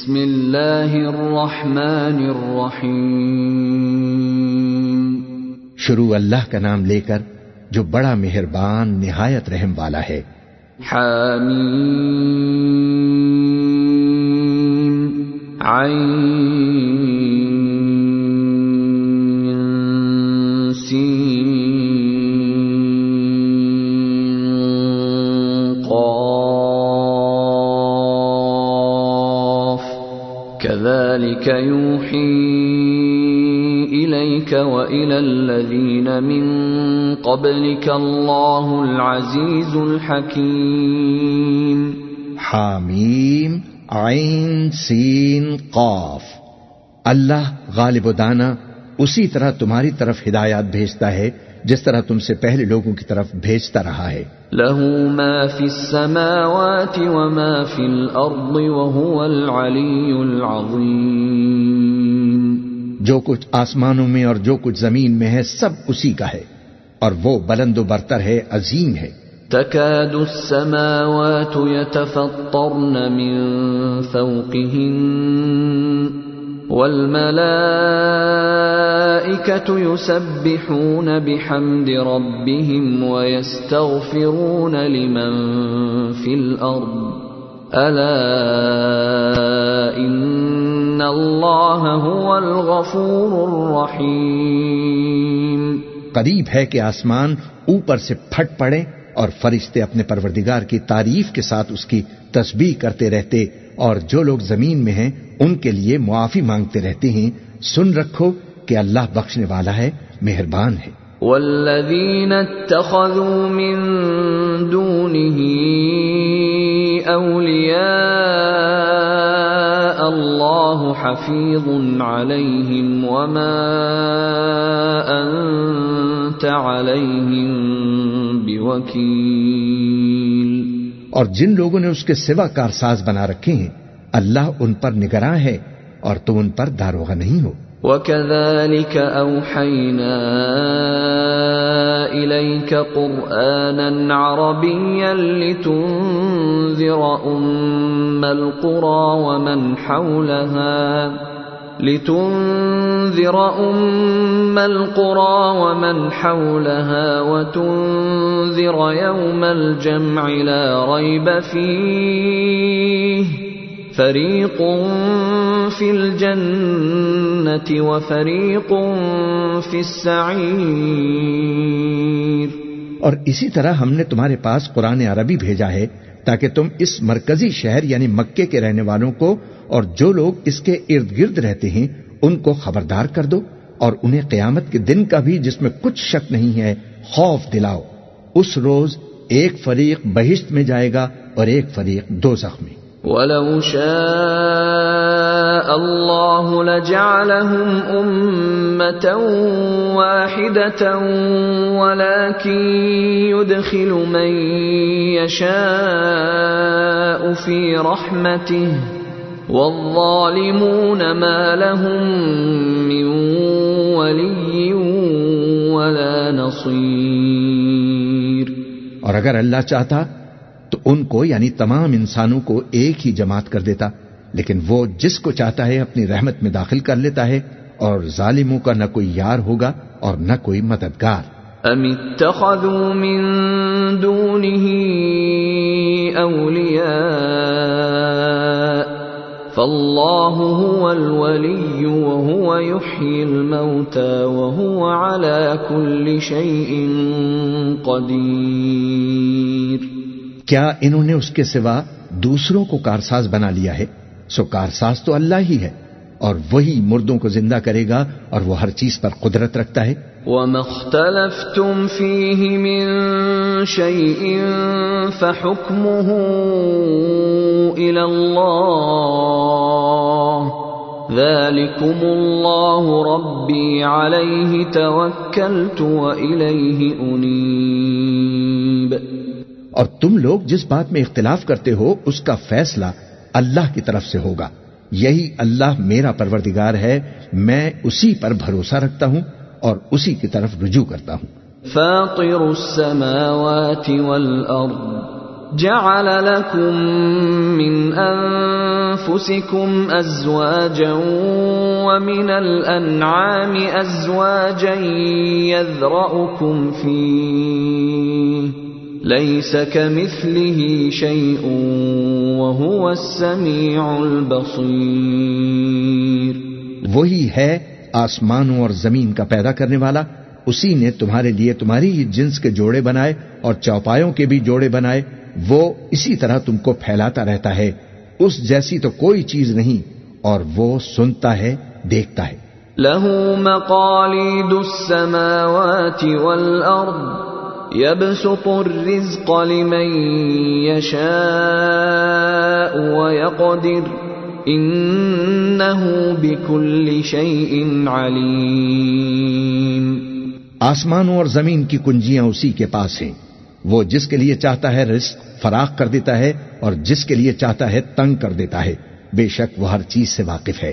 بسم اللہ الرحمن الرحیم۔ شروع اللہ کا نام لے کر جو بڑا مہربان نہایت رحم والا ہے۔ حامیم۔ عین۔ كذلك يوحي إليك وإلى الذين من قبلك الله العزيز الحكيم حامیم عین سین قاف۔ اللہ غالب و دانا اسی طرح تمہاری طرف ہدایات بھیجتا ہے جس طرح تم سے پہلے لوگوں کی طرف بھیجتا رہا ہے۔ له ما في السماوات وما في الأرض وهو العلي العظيم جو کچھ آسمانوں میں اور جو کچھ زمین میں ہے سب اسی کا ہے اور وہ بلند و برتر ہے عظیم ہے۔ تكاد السماوات يتفطرن من فوقهن۔ والملائكة يسبحون بحمد ربهم ويستغفرون لمن في الأرض. ألا إن الله هو الغفور الرحيم. قریب ہے کہ آسمان اوپر سے پھٹ پڑے اور فرشتے اپنے پروردگار کی تعریف کے ساتھ اس کی تسبیح کرتے رہتے اور جو لوگ زمین میں ہیں، ان کے لیے معافی مانگتے رہتے ہیں۔ سن رکھو کہ اللہ بخشنے والا ہے، مہربان ہے۔ والذين اتخذوا من دونه أولياء الله حفيظ عليهم وما أنت عليهم بوكيل اور جن لوگوں نے اس کے سوا کارساز بنا رکھے ہیں، اللہ ان پر نگراں ہے اور تم ان پر داروغہ نہیں ہو۔ وكذلك أوحينا إليك قرآنا عربيا لتنذر أم القرى ومن حولها لتنذر أم القرى ومن حولها وتنذر يوم الجمع لا ريب فيه. فريق في الجنة وفريق في السعير. اور اسی طرح ہم نے تمہارے پاس قرآن عربی بھیجا ہے تاکہ تم اس مرکزی شہر یعنی مکے کے رہنے والوں کو اور جو لوگ اس کے ارد گرد رہتے ہیں، ان کو خبردار کر دو اور انہیں قیامت کے دن کا بھی جس میں کچھ شک نہیں ہے، خوف دلاؤ۔ اس روز ایک فریق بہشت میں جائے گا اور ایک فریق دو میں۔ ولو شاء الله لجعلهم أمة واحدة ولكن يدخل من يشاء في رحمته والظالمون ما لهم من ولي ولا نصير. اور اگر اللہ چاہتا تو ان کو یعنی تمام انسانوں کو ایک ہی جماعت کر دیتا لیکن وہ جس کو چاہتا ہے اپنی رحمت میں داخل کر لیتا ہے اور ظالموں کا نہ کوئی یار ہوگا اور نہ کوئی مددگار۔ ام اتخذوا من دونه اولیاء فالله هو الولي وهو يحيي الموتى وهو على كل شيء قدير۔ کیا انہوں نے اس کے سوا دوسروں کو کارساز بنا لیا ہے؟ سو کارساز تو اللہ ہی ہے اور وہی مردوں کو زندہ کرے گا اور وہ ہر چیز پر قدرت رکھتا ہے۔ وما اختلفتم فيه من شيء فحكمه إلى الله ذلكم الله ربي عليه توكلت وإليه أنيب۔ اور تم لوگ جس بات میں اختلاف کرتے ہو، اس کا فیصلہ اللہ کی طرف سے ہوگا۔ یہی اللہ میرا پروردگار ہے، میں اسی پر بھروسہ رکھتا ہوں۔ اور اسی کی طرف رجوع کرتا ہوں۔ فاطر السماوات والأرض جعل لكم من انفسكم ازواجا ومن الانعام ازواجا يذرأكم فيه ليس كمثله شيء وهو السميع البصير۔ وہی ہے آسمانوں اور زمین کا پیدا کرنے والا، اسی نے تمہارے لیے تمہاری ہی جنس کے جوڑے بنائے اور چوپایوں کے بھی جوڑے بنائے، وہ اسی طرح تم کو پھیلاتا رہتا ہے۔ اس جیسی تو کوئی چیز نہیں، اور وہ سنتا ہے، دیکھتا ہے۔ له مقاليد السماوات والأرض، يبسط الرزق لمن يشاء ويقدر۔ انہو بکل شيء علیم آسمانوں اور زمین کی کنجیاں اسی کے پاس ہیں۔ وہ جس کے لیے چاہتا ہے رزق فراخ کر دیتا ہے اور جس کے لیے چاہتا ہے تنگ کر دیتا ہے۔ بے شک وہ ہر چیز سے واقف ہے۔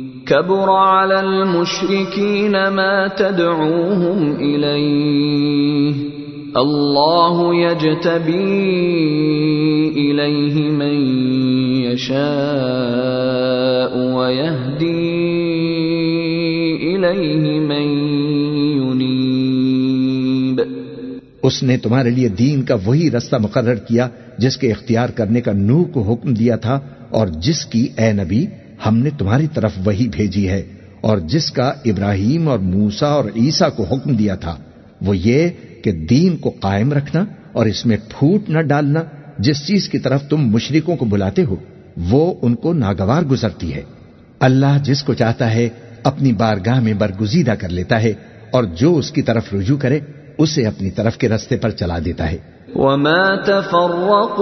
كبر على المشركين ما تدعوهم إليه الله يجتبي إليه من يشاء ويهدي إليه من ينيب اس نے تمہارے لیے دین کا وہی رستہ مقرر کیا جس کے اختیار کرنے کا نوح کو حکم دیا تھا اور جس کی اے نبی ہم نے تمہاری طرف وہی بھیجی ہے، اور جس کا ابراہیم اور موسا اور عیسیٰ کو حکم دیا تھا، وہ یہ کہ دین کو قائم رکھنا اور اس میں پھوٹ نہ ڈالنا، جس چیز کی طرف تم مشرکوں کو بلاتے ہو، وہ ان کو ناگوار گزرتی ہے۔ اللہ جس کو چاہتا ہے، اپنی بارگاہ میں برگزیدہ کر لیتا ہے، اور جو اس کی طرف رجوع کرے، اسے اپنی طرف کے رستے پر چلا دیتا ہے۔ وما تفرقوا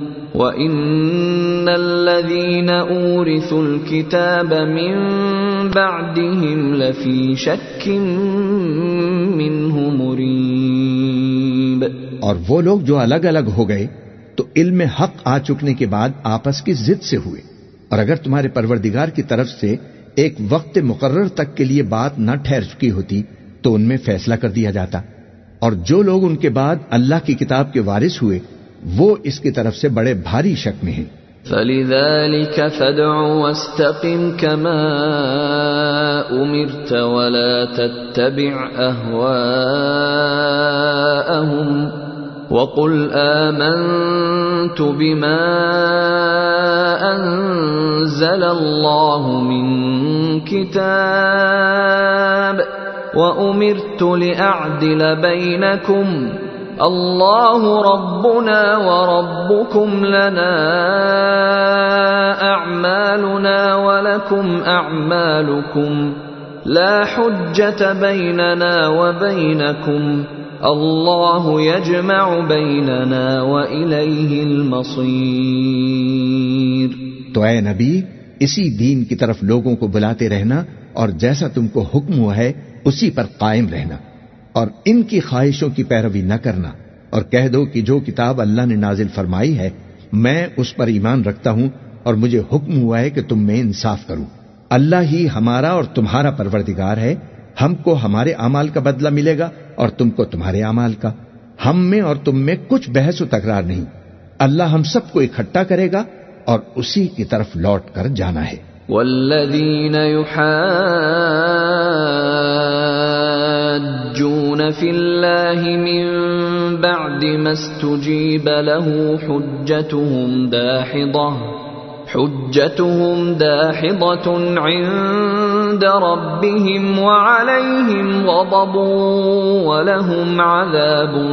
وَإِنَّ الَّذِينَ أُورِثُوا الْكِتَابَ مِن بَعْدِهِمْ لَفِي شَكٍّ مِّنْهُ مُرِيبٍ اور وہ لوگ جو الگ الگ ہو گئے، تو علم حق آ چکنے کے بعد آپس کی ضد سے ہوئے۔ اور اگر تمہارے پروردگار کی طرف سے ایک وقت مقرر تک کے لیے بات نہ ٹھہر چکی ہوتی، تو ان میں فیصلہ کر دیا جاتا۔ اور جو لوگ ان کے بعد اللہ کی کتاب کے وارث ہوئے وہ اس کی طرف سے بڑے بھاری شک میں ہیں۔ فلذلك فادع واستقم كما أمرت ولا تتبع أهواءهم وقل آمنت بما أنزل الله من كتاب وأمرت لأعدل بينكم الله ربنا وربكم لنا أعمالنا ولكم أعمالكم لا حجة بيننا وبينكم الله يجمع بيننا وإليه المصير تو اے نبی، اسی دین کی طرف لوگوں کو بلاتے رہنا اور جیسا تم کو حکم ہوا ہے، اسی پر قائم رہنا۔ اور ان کی خواہشوں کی پیروی نہ کرنا اور کہہ دو کہ جو کتاب اللہ نے نازل فرمائی ہے، میں اس پر ایمان رکھتا ہوں اور مجھے حکم ہوا ہے کہ تم میں انصاف کروں۔ اللہ ہی ہمارا اور تمہارا پروردگار ہے، ہم کو ہمارے اعمال کا بدلہ ملے گا اور تم کو تمہارے اعمال کا۔ ہم میں اور تم میں کچھ بحث و تکرار نہیں۔ اللہ ہم سب کو اکٹھا کرے گا اور اسی کی طرف لوٹ کر جانا ہے۔ والذين يحاجون في الله من بعد ما استجيب له حجتهم داحضة. حجتهم داحضة عند ربهم وعليهم غضب ولهم عذاب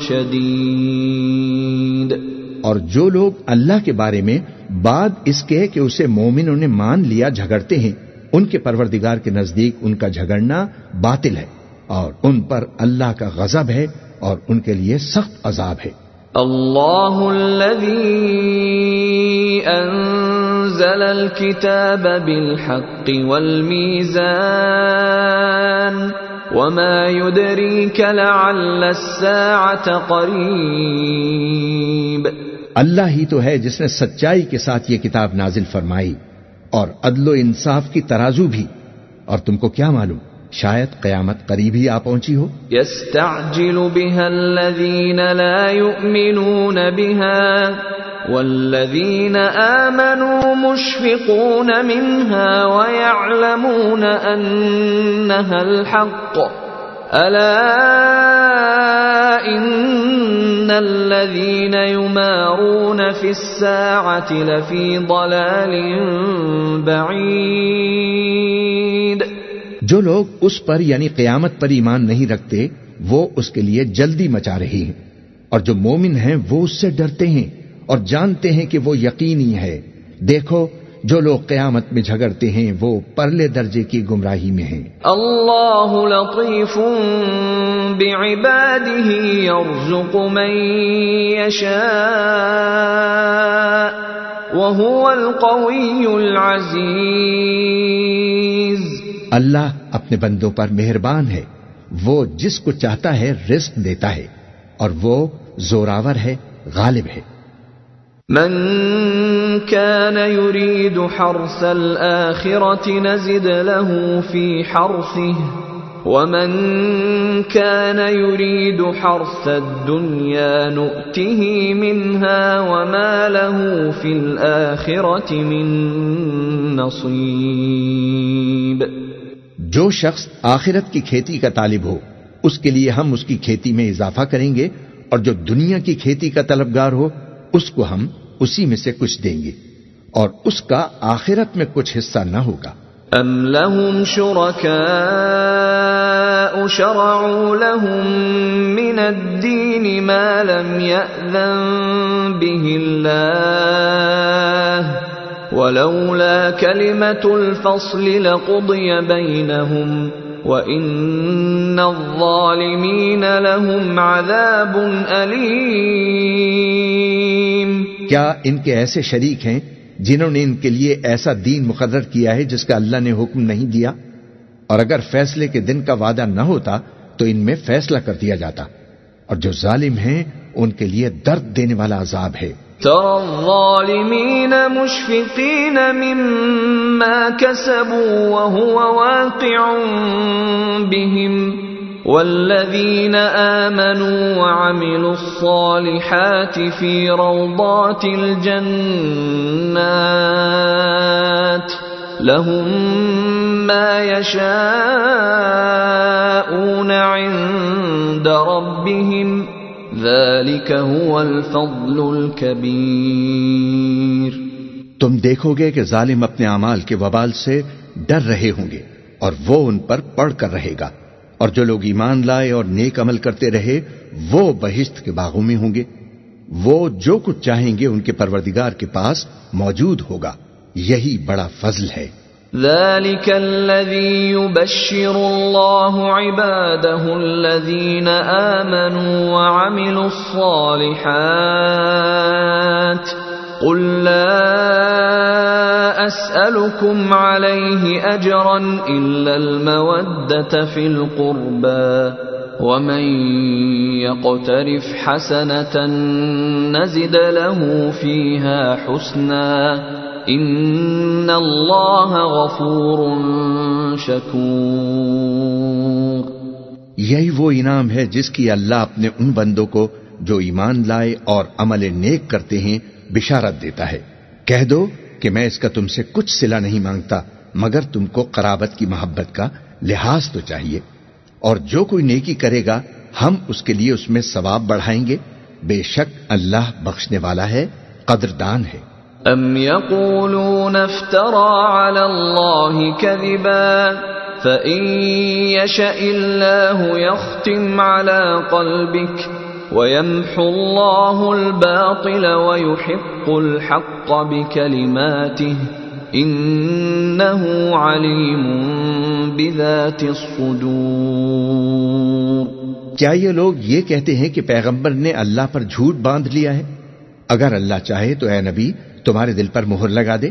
شديد. اور جو لوگ اللہ کے بارے میں بعد اس کے کہ اسے مومنوں نے مان لیا، جھگڑتے ہیں ان کے پروردگار کے نزدیک ان کا جھگڑنا باطل ہے اور ان پر اللہ کا غضب ہے اور ان کے لیے سخت عذاب ہے۔ الله الذي انزل الكتاب بالحق والميزان وما يدريك لعل الساعه قريب اللہ ہی تو ہے جس نے سچائی کے ساتھ یہ کتاب نازل فرمائی۔ اور عدل و انصاف کی ترازو بھی۔ اور تم کو کیا معلوم؟ شاید قیامت قریب ہی آ پہنچی ہو۔ يستعجل بها الذين لا يؤمنون بها والذين آمنوا مشفقون منها ويعلمون أنها الحق۔ ألا إن الذين يمارون في الساعة لفي ضلال بعيد جو لوگ اس پر یعنی قیامت پر ایمان نہیں رکھتے، وہ اس کے لیے جلدی مچا رہی ہیں۔ اور جو مومن ہیں، وہ اس سے ڈرتے ہیں اور جانتے ہیں کہ وہ یقینی ہے۔ دیکھو جو لوگ قیامت میں جھگڑتے ہیں وہ پرلے درجے کی گمراہی میں ہیں۔ الله لطيف بعباده يرزق من يشاء وهو القوي العزيز اللہ اپنے بندوں پر مہربان ہے۔ وہ جس کو چاہتا ہے رزق دیتا ہے اور وہ زوراور ہے غالب ہے۔ من كان يريد حرث الآخرة نزد له في حرثه، ومن كان يريد حرث الدنيا نؤته منها وما له في الآخرة من نصيب۔ جو شخص آخرت کی کھیتی کا طالب ہو، اس کے لیے ہم اس کی کھیتی میں اضافہ کریں گے، اور جو دنیا کی کھیتی کا طلبگار ہو اس کو ہم اسی میں سے کچھ دیں گے اور اس کا آخرت میں کچھ حصہ نہ ہوگا۔ أم لهم شركاء شرعوا لهم من الدين ما لم يأذن به الله ولولا كلمة الفصل لقضي بينهم وإن الظالمين لهم عذاب أليم کیا ان کے ایسے شریک ہیں جنہوں نے ان کے لیے ایسا دین مقرر کیا ہے جس کا اللہ نے حکم نہیں دیا؟ اور اگر فیصلے کے دن کا وعدہ نہ ہوتا تو ان میں فیصلہ کر دیا جاتا۔ اور جو ظالم ہیں، ان کے لیے درد دینے والا عذاب ہے۔ ترى الظالمين مشفقين مما كسبوا وهو واقع بهم۔ والذين آمنوا وعملوا الصالحات في روضات الجنات لهم ما يشاءون عند ربهم ذلك هو الفضل الكبير تم دیکھو گے کہ ظالم اپنے اعمال کے وبال سے ڈر رہے ہوں گے اور وہ ان پر پڑھ کر رہے گا۔ اور جو لوگ ایمان لائے اور نیک عمل کرتے رہے، وہ بہشت کے باغوں میں ہوں گے۔ وہ جو کچھ چاہیں گے ان کے پروردگار کے پاس موجود ہوگا۔ یہی بڑا فضل ہے۔ ذلك الذي يبشر الله عباده الذين آمنوا وعملوا الصالحات قل لا أسألكم عليه أجرا إلا المودة في القربى ومن يقترف حسنة نزد له فيها حسنا إن الله غفور شكور یہی وہ انعام ہے جس کی اللہ اپنے ان بندوں کو جو ایمان لائے اور عمل نیک کرتے ہیں بشارت دیتا ہے۔ کہہ دو کہ میں اس کا تم سے کچھ سلا نہیں مانگتا، مگر تم کو قرابت کی محبت کا لحاظ تو چاہیے۔ اور جو کوئی نیکی کرے گا، ہم اس کے لیے اس میں ثواب بڑھائیں گے۔ بے شک اللہ بخشنے والا ہے، قدردان ہے۔ أم يقولون افترى على الله كذبا فإن يشأ الله يختم على قلبك ويمحو الله الباطل ويحق الحق بكلماته إنه عليم بذات الصدور کیا یہ لوگ یہ کہتے ہیں کہ پیغمبر نے اللہ پر جھوٹ باندھ لیا ہے؟ اگر اللہ چاہے تو اے نبی، تمہارے دل پر مہر لگا دے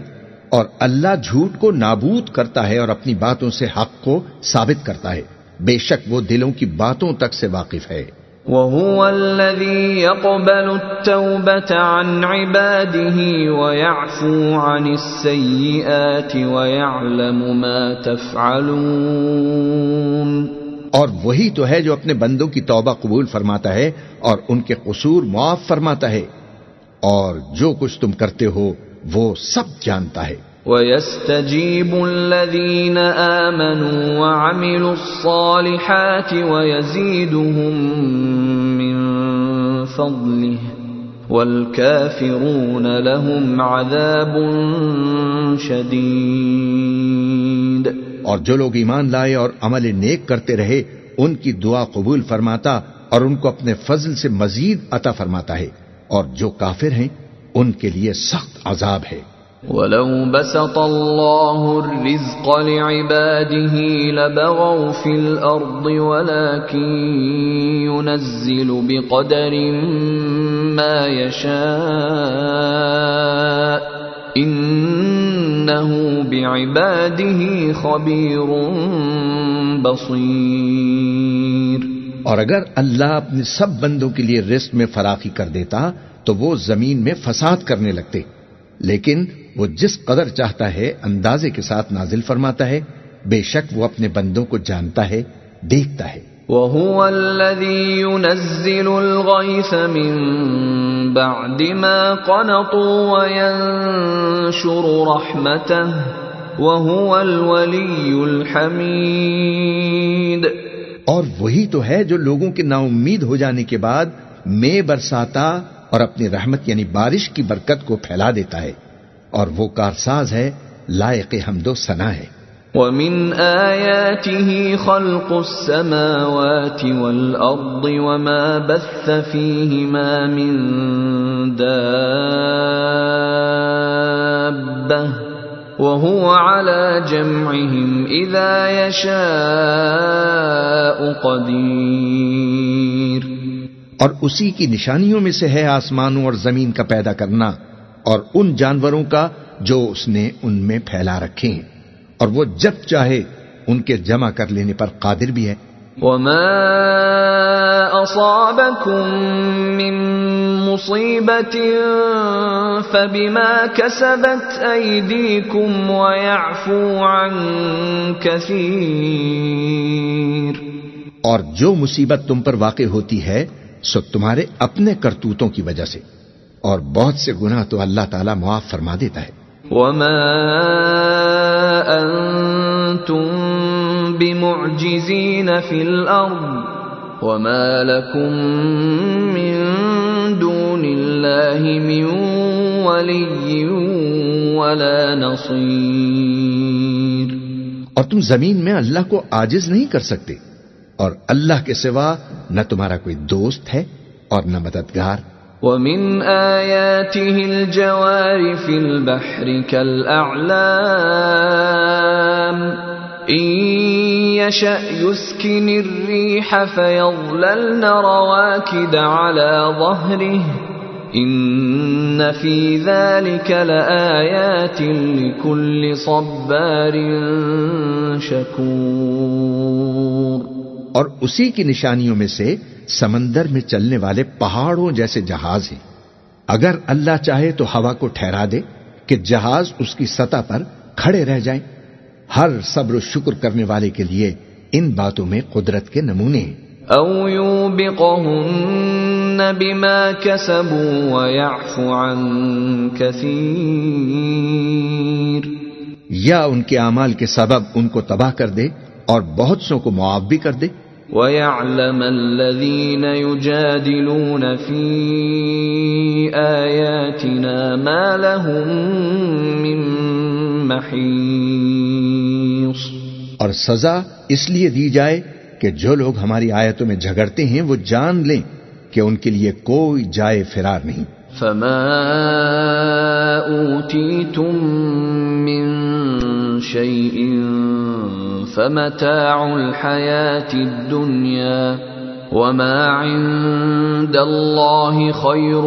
اور اللہ جھوٹ کو نابود کرتا ہے اور اپنی باتوں سے حق کو ثابت کرتا ہے۔ بے شک وہ دلوں کی باتوں تک سے واقف ہے۔ وهو الذي يقبل التوبة عن عباده ويعفو عن السيئات ويعلم ما تفعلون اور وہی تو ہے جو اپنے بندوں کی توبہ قبول فرماتا ہے اور ان کے قصور معاف فرماتا ہے اور جو کچھ تم کرتے ہو وہ سب جانتا ہے۔ ويستجيب الذين آمنوا وعملوا الصالحات ويزيدهم من فضله والكافرون لهم عذاب شديد اور جو لوگ ایمان لائے اور عمل نیک کرتے رہے، ان کی دعا قبول فرماتا اور ان کو اپنے فضل سے مزید عطا فرماتا ہے۔ اور جو کافر ہیں، ان کے لیے سخت عذاب ہے۔ ولو بسط الله الرزق لعباده لبغوا في الأرض ولكن ينزل بقدر ما يشاء. إنه بعباده خبير بصير. اور اگر اللہ اپنے سب بندوں کے لیے رزق میں فراخی کر دیتا تو وہ زمین میں فساد کرنے لگتے۔ لیکن وہ جس قدر چاہتا ہے اندازے کے ساتھ نازل فرماتا ہے بے شک وہ اپنے بندوں کو جانتا ہے دیکھتا ہے۔ وهو الذي ينزل الغيث من بعد ما قنطوا وينشر رحمته وهو الولي الحميد۔ اور وہی تو ہے جو لوگوں کے نا امید ہو جانے کے بعد میں برساتا اور اپنی رحمت یعنی بارش کی برکت کو پھیلا دیتا ہے اور وہ کارساز ہے، لائق حمد و ثنا ہے۔ ومن آياته خلق السماوات والأرض وما بث فيهما من دابة وهو على جمعهم إذا يشاء قدير۔ اور اسی کی نشانیوں میں سے ہے آسمانوں اور زمین کا پیدا کرنا اور ان جانوروں کا جو اس نے ان میں پھیلا رکھے ہیں۔ اور وہ جب چاہے ان کے جمع کر لینے پر قادر بھی ہے۔ وما أصابكم من مصيبة فبما كسبت أيديكم ويعفو عن كثير۔ اور جو مصیبت تم پر واقع ہوتی ہے سو تمہارے اپنے کرتوتوں کی وجہ سے۔ اور بہت سے گناہ تو اللہ تعالیٰ معاف فرما دیتا ہے۔ وما أنتم بمعجزين في الأرض وما لكم من دون الله من ولي ولا نصير۔ اور تم زمین میں اللہ کو آجز نہیں کر سکتے۔ اور اللہ کے سوا نہ تمہارا کوئی دوست ہے اور نہ مددگار۔ ومن آياته الجوار في البحر كالأعلام إن يشأ يسكن الريح فيظللن رواكد على ظهره إن في ذلك لآيات لكل صبار شكور اور اسی کی نشانیوں میں سے سمندر میں چلنے والے پہاڑوں جیسے جہاز ہیں۔ اگر اللہ چاہے تو ہوا کو ٹھہرا دے کہ جہاز اس کی سطح پر کھڑے رہ جائیں۔ ہر صبر و شکر کرنے والے کے لیے ان باتوں میں قدرت کے نمونے ہیں۔ يوبقهن بما كسبوا ويعفو عن كثير۔ یا ان کے اعمال کے سبب ان کو تباہ کر دے اور بہت سو کو معاف بھی کر دے۔ ويعلم الذين يجادلون في آياتنا ما لهم من محيص اور سزا اس لیے دی جائے کہ جو لوگ ہماری آیتوں میں جھگڑتے ہیں وہ جان لیں کہ ان کے لیے کوئی جائے فرار نہیں۔ فما اوتيتم من شيء فمتاع الحياه الدنيا وما عند الله خير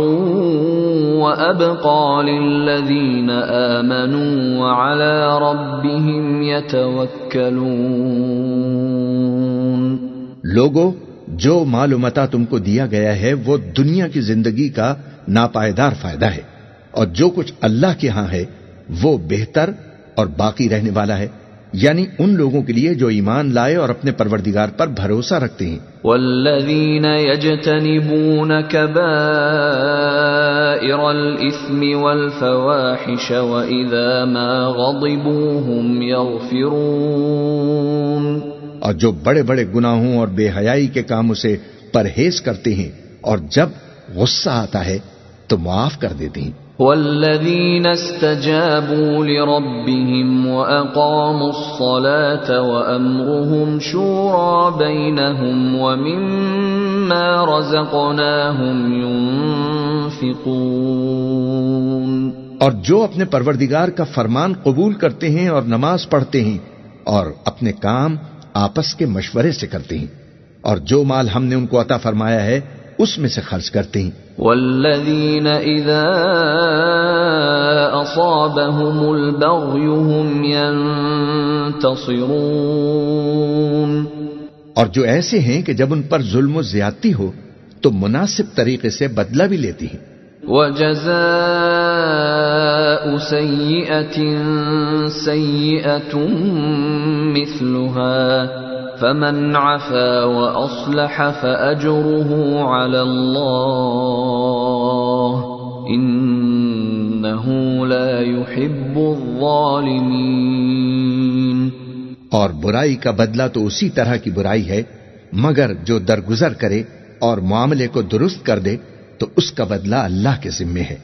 وابقى للذين امنوا وعلى ربهم يتوكلون لوگو، جو معلومتا تم کو دیا گیا ہے، وہ دنیا کی زندگی کا ناپائیدار فائدہ ہے۔ اور جو کچھ اللہ کے ہاں ہے، وہ بہتر اور باقی رہنے والا ہے۔ یعنی ان لوگوں کے لیے جو ایمان لائے اور اپنے پروردگار پر بھروسہ رکھتے ہیں۔ والذين يجتنبون كبائر الإثم والفواحش وإذا ما غضبوا هم يغفرون۔ اور جو بڑے بڑے گناہوں اور بے حیائی کے کاموں سے پرہیز کرتے ہیں اور جب غصہ آتا ہے تو معاف کر دیتے ہیں۔ والذين استجابوا لربهم وأقاموا الصلاة وأمرهم شورى بينهم ومما رزقناهم ينفقون اور جو اپنے پروردگار کا فرمان قبول کرتے ہیں اور نماز پڑھتے ہیں اور اپنے کام آپس کے مشورے سے کرتے ہیں اور جو مال ہم نے ان کو عطا فرمایا ہے اس میں سے خرچ کرتے ہیں۔ والذين إذا أصابهم البغي هم ينتصرون۔ اور جو ایسے ہیں کہ جب ان پر ظلم و زیادتی ہو تو مناسب طریقے سے بدلہ بھی لیتی ہیں۔ وجزاء سيئة سيئة مثلها۔ فمن عفا وأصلح فأجره على الله إنه لا يحب الظالمين۔ اور برائی کا بدلہ تو اسی طرح کی برائی ہے، مگر جو درگزر کرے اور معاملے کو درست کر دے، تو اس کا بدلہ اللہ کے ذمے ہے۔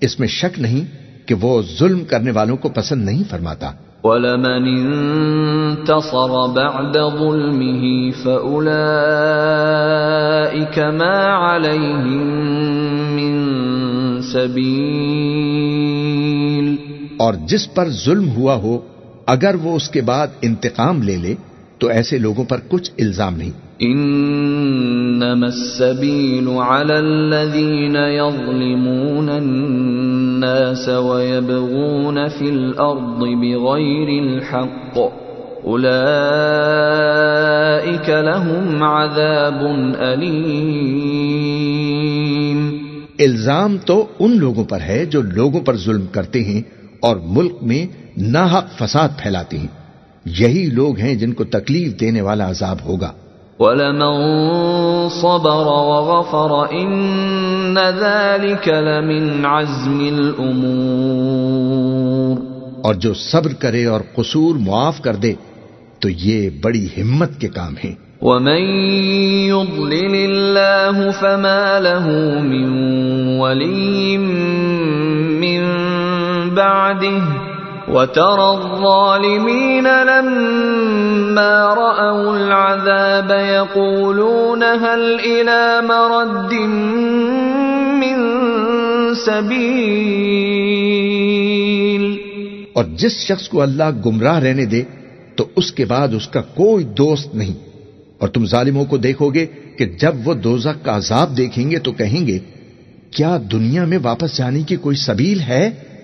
اس میں شک نہیں کہ وہ ظلم کرنے والوں کو پسند نہیں فرماتا۔ ولمن انتصر بعد ظلمه فأولئك ما عليهم من سبيل. اور جس پر ظلم ہوا ہو، اگر وہ اس کے بعد انتقام لے لے، تو ایسے لوگوں پر کچھ الزام نہیں۔ انما السبيل على الذين يظلمون الناس ويبغون في الارض بغير الحق. اولئك لهم عذاب اليم الزام تو ان لوگوں پر ہے جو لوگوں پر ظلم کرتے ہیں اور ملک میں ناحق فساد پھیلاتے ہیں۔ یہی لوگ ہیں جن کو تکلیف دینے والا عذاب ہوگا۔ ولمن صبر وغفر ان ذلك لمن عزم الامور اور جو صبر کرے اور قصور معاف کر دے تو یہ بڑی ہمت کے کام ہیں۔ ومن يضلل الله فما له من ولي من بعده وترى الظالمين لما رأوا العذاب يقولون هل إلى مرد من سبيل؟ اور جس شخص کو اللہ گمراہ رہنے دے، تو اس کے بعد اس کا کوئی دوست نہیں۔ اور تم ظالموں کو دیکھو گے کہ جب وہ دوزخ کا عذاب دیکھیں گے تو کہیں گے، کیا دنیا میں واپس جانے کی کوئی سبیل ہے؟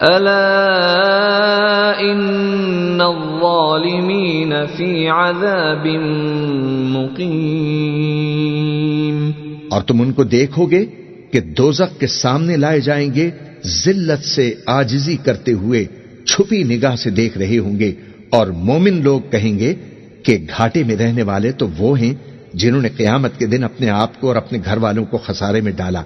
الا ان الظالمین فی عذاب مقیم اور تم ان کو دیکھو گے کہ دوزخ کے سامنے لائے جائیں گے، ذلت سے آجزی کرتے ہوئے چھپی نگاہ سے دیکھ رہے ہوں گے اور مومن لوگ کہیں گے کہ گھاٹے میں رہنے والے تو وہ ہیں جنہوں نے قیامت کے دن اپنے آپ کو اور اپنے گھر والوں کو خسارے میں ڈالا۔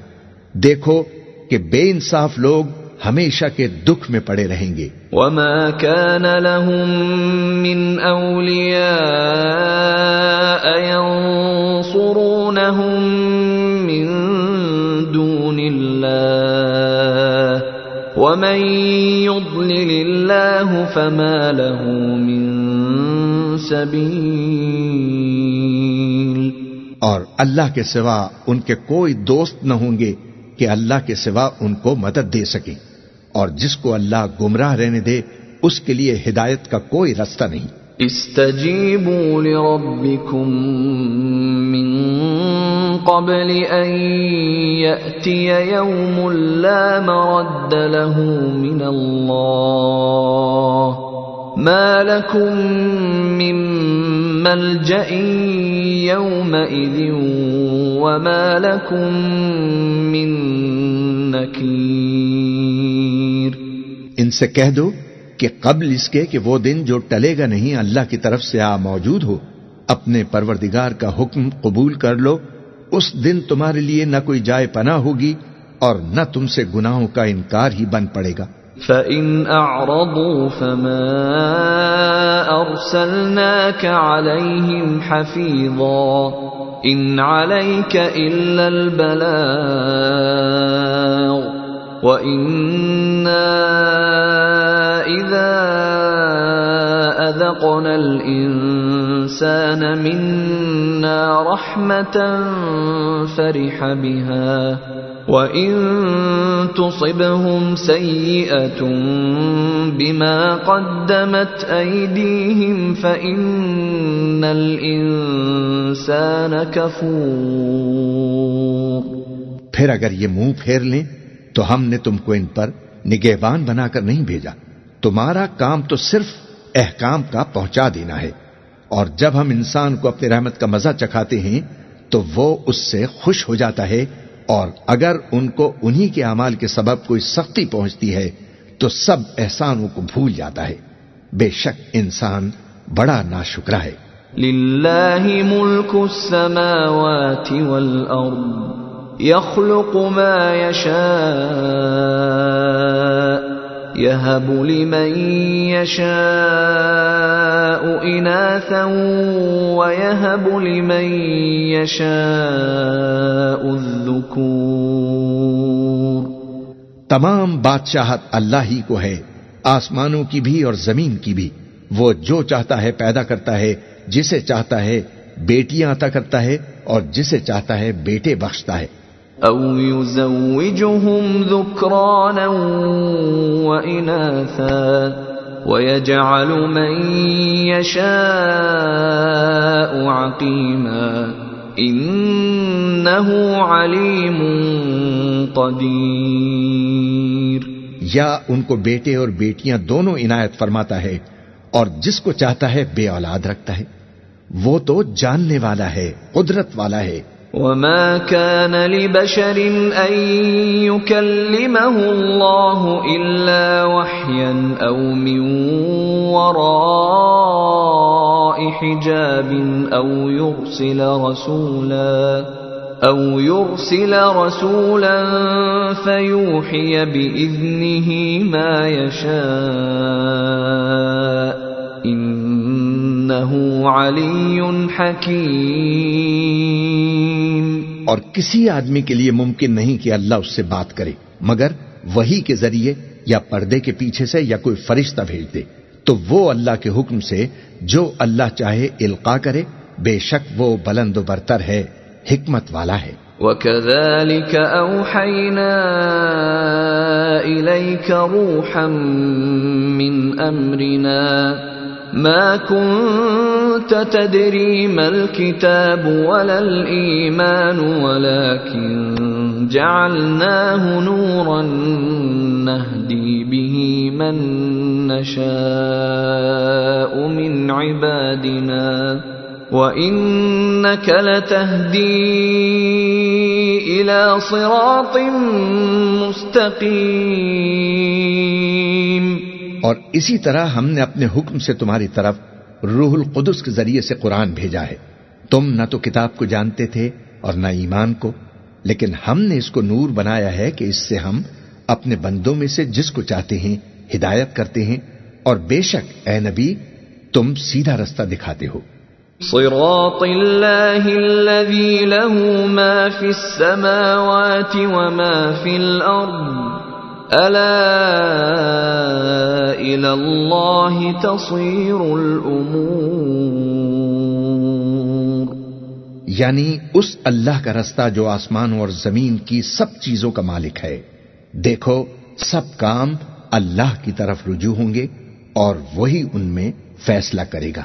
دیکھو کہ بے انصاف لوگ ہمیشہ کے دکھ میں پڑے رہیں گے۔ وما كان لهم من أولياء ينصرونهم من دون الله ومن يضلل الله فما له من سبيل۔ اور اللہ کے سوا ان کے کوئی دوست نہ ہوں گے۔ کہ اللہ کے سوا ان کو مدد دے سکیں اور جس کو اللہ گمراہ رہنے دے، اس کے لیے ہدایت کا کوئی رستہ نہیں۔ استجیبوا لربکم من قبل ان یأتی یوم لا مرد له من اللہ۔ ما لكم من ملجأ يومئذ وما لكم من نكير ان سے کہہ دو کہ قبل اس کے کہ وہ دن جو ٹلے گا نہیں اللہ کی طرف سے آ موجود ہو اپنے پروردگار کا حکم قبول کر لو اس دن تمہارے لیے نہ کوئی جائے پناہ ہوگی اور نہ تم سے گناہوں کا انکار ہی بن پڑے گا۔ فَإِنْ أَعْرَضُوا فَمَا أَرْسَلْنَاكَ عَلَيْهِمْ حَفِيظًا إِنْ عَلَيْكَ إِلَّا الْبَلَاغُ وَإِنَّا إِذَا أَذَقْنَا الْإِنسَانَ مِنَّا رَحْمَةً فَرِحَ بِهَا وَإِن تُصِبْهُمْ سَيِّئَةٌ بِمَا قَدَّمَتْ أَيْدِيهِمْ فَإِنَّ الْإِنسَانَ كَفُورٌ۔ پھر اگر یہ منہ پھیر لیں، تو ہم نے تم کو ان پر نگہبان بنا کر نہیں بھیجا۔ تمہارا کام تو صرف احکام کا پہنچا دینا ہے۔ اور جب ہم انسان کو اپنی رحمت کا مزہ چکھاتے ہیں، تو وہ اس سے خوش ہو جاتا ہے۔ اور اگر ان کو انہی کے اعمال کے سبب کوئی سختی پہنچتی ہے تو سب احسانوں کو بھول جاتا ہے۔ بے شک انسان بڑا ناشکرا ہے۔ للہ ملک السماوات والارض يخلق ما يشاء يهب لمن يشاء إناثا ويهب لمن يشاء الذكور تمام بادشاہت اللہ ہی کو ہے، آسمانوں کی بھی اور زمین کی بھی۔ وہ جو چاہتا ہے پیدا کرتا ہے، جسے چاہتا ہے بیٹیاں عطا کرتا ہے اور جسے چاہتا ہے بیٹے بخشتا ہے۔ او يزوجهم ذكرانا واناثا ويجعل من يشاء عقيما۔ انه عليم قدير۔ یا ان کو بیٹے اور بیٹیاں دونوں عنایت فرماتا ہے اور جس کو چاہتا ہے بے اولاد رکھتا ہے۔ وہ تو جاننے والا ہے قدرت والا ہے۔ وما كان لبشر ان يكلمه الله الا وحيا او من وراء حجاب او يرسل رسولا او يرسل رسولا فيوحي باذنه ما يشاء انه علي حكيم اور کسی آدمی کے لیے ممکن نہیں کہ اللہ اس سے بات کرے، مگر وہی کے ذریعے یا پردے کے پیچھے سے یا کوئی فرشتہ بھیج دے۔ تو وہ اللہ کے حکم سے جو اللہ چاہے القا کرے، بے شک وہ بلند و برتر ہے، حکمت والا ہے۔ وكذلك اوحينا اليك روحا من امرنا ما كنت تدري ما الكتاب ولا الايمان ولكن جعلناه نورا نهدي به من نشاء من عبادنا وانك لتهدي الى صراط مستقیم اور اسی طرح ہم نے اپنے حکم سے تمہاری طرف روح القدس کے ذریعے سے قرآن بھیجا ہے۔ تم نہ تو کتاب کو جانتے تھے اور نہ ایمان کو۔ لیکن ہم نے اس کو نور بنایا ہے کہ اس سے ہم اپنے بندوں میں سے جس کو چاہتے ہیں ہدایت کرتے ہیں اور بے شک، اے نبی، تم سیدھا رستہ دکھاتے ہو۔ صراط اللہ الذي له ما في السماوات وما في الارض۔ الا الى الله تصير الامور۔ یعنی اس اللہ کا رستہ جو آسمانوں اور زمین کی سب چیزوں کا مالک ہے۔ دیکھو، سب کام اللہ کی طرف رجوع ہوں گے اور وہی ان میں فیصلہ کرے گا۔